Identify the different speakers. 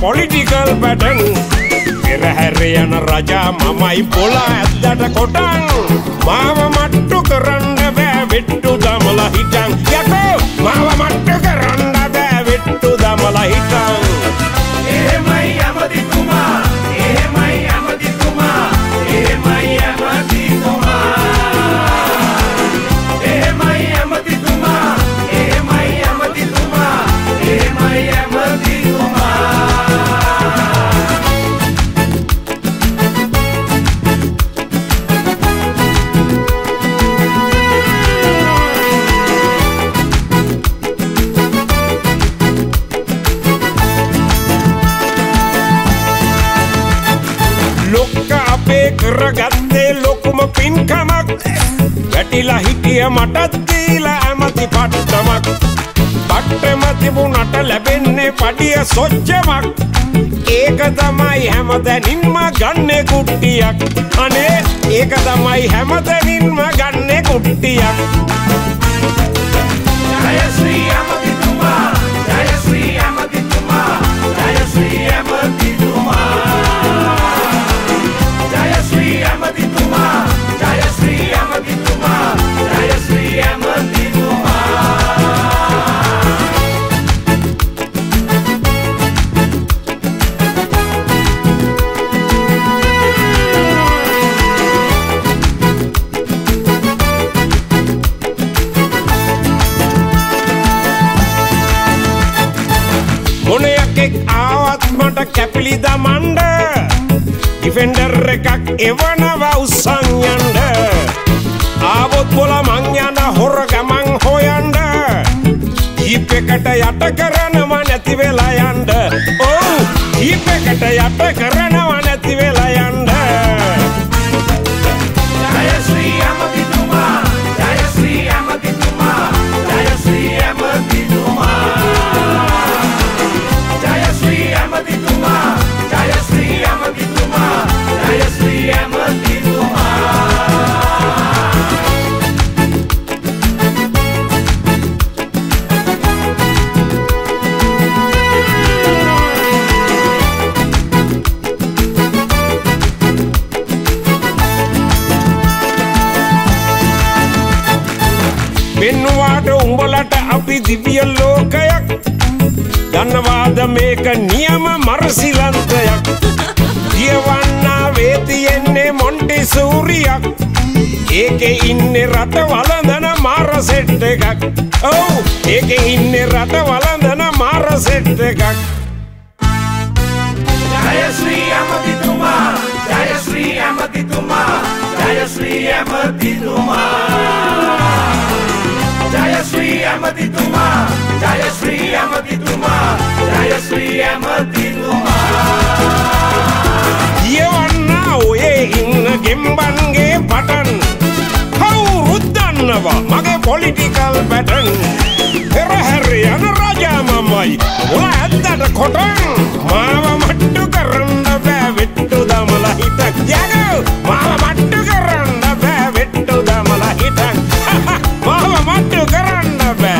Speaker 1: Political pattern පෙරහැර යන රජා මමයි පොල ඇද්දට කොටන් මාව මට්ටු කරන්න බෑ විට්ටු දමල හිටන් යකෝ අපේ කරගත්තේ ලොකුම පින්කමක්. වැටිලා හිටිය මටත් දීලා ඇමති පට්ටමක්. පට්ටම තිබුණට ලැබෙන්නේ පඩිය සොච්චමක්. ඒක තමයි හැමතැනින්ම ගන්නේ කුට්ටියක්. අනේ ඒක තමයි හැමතැනින්ම ගන්නේ කුට්ටියක්.
Speaker 2: ජය
Speaker 1: මට කැපිලි දමන්ඩ ඩිෆෙන්ඩර් එකක් එවනවා උත්සංයන්ඩ ආවොත් බොල මං යන හොර ගමන් හොයන්ඩ. ජීප් එකට යට කරනවා නැති වෙලා යන්ඩ. ඔව් ජීප් එකට යට කරනවා උඹලට අපි දිවිය ලෝකයක්. දන්නවාද මේක නියම මරසිලන්තයක්. කියවන්නා වේතියෙන්නේ මොන්ටි සූරියක් ඒක ඉන්න රට වලඳන මාරසෙට් එකක්. ඔව් ඒක ඉන්න රට වලඳන මාරසෙට් එකක්.
Speaker 2: ජය ශ්‍රී ඇමතිතුමා ජය ශ්‍රී ඇමතිතුමා. अहमदी तुम्हा जयश्री अहमदी तुम्हा जयश्री अहमदी तुम्हा
Speaker 1: යවන්න ඔයේ ඉන්න ගෙම්බන්ගේ පටන්. කවුරුත් දන්නවා මගේ පොලිටිකල් පැටන්. පෙරහැර යන රජා මමයි ඔල ඇද්දට කොටන්. මාව මට්ටු කරන්න බෑ වෙට්ටු දමලා හිටක්. යග මාව මට්ටු කරන්න බෑ වෙට්ටු දමලා හිටක්. මාව මට්ටු කරන්න caravan.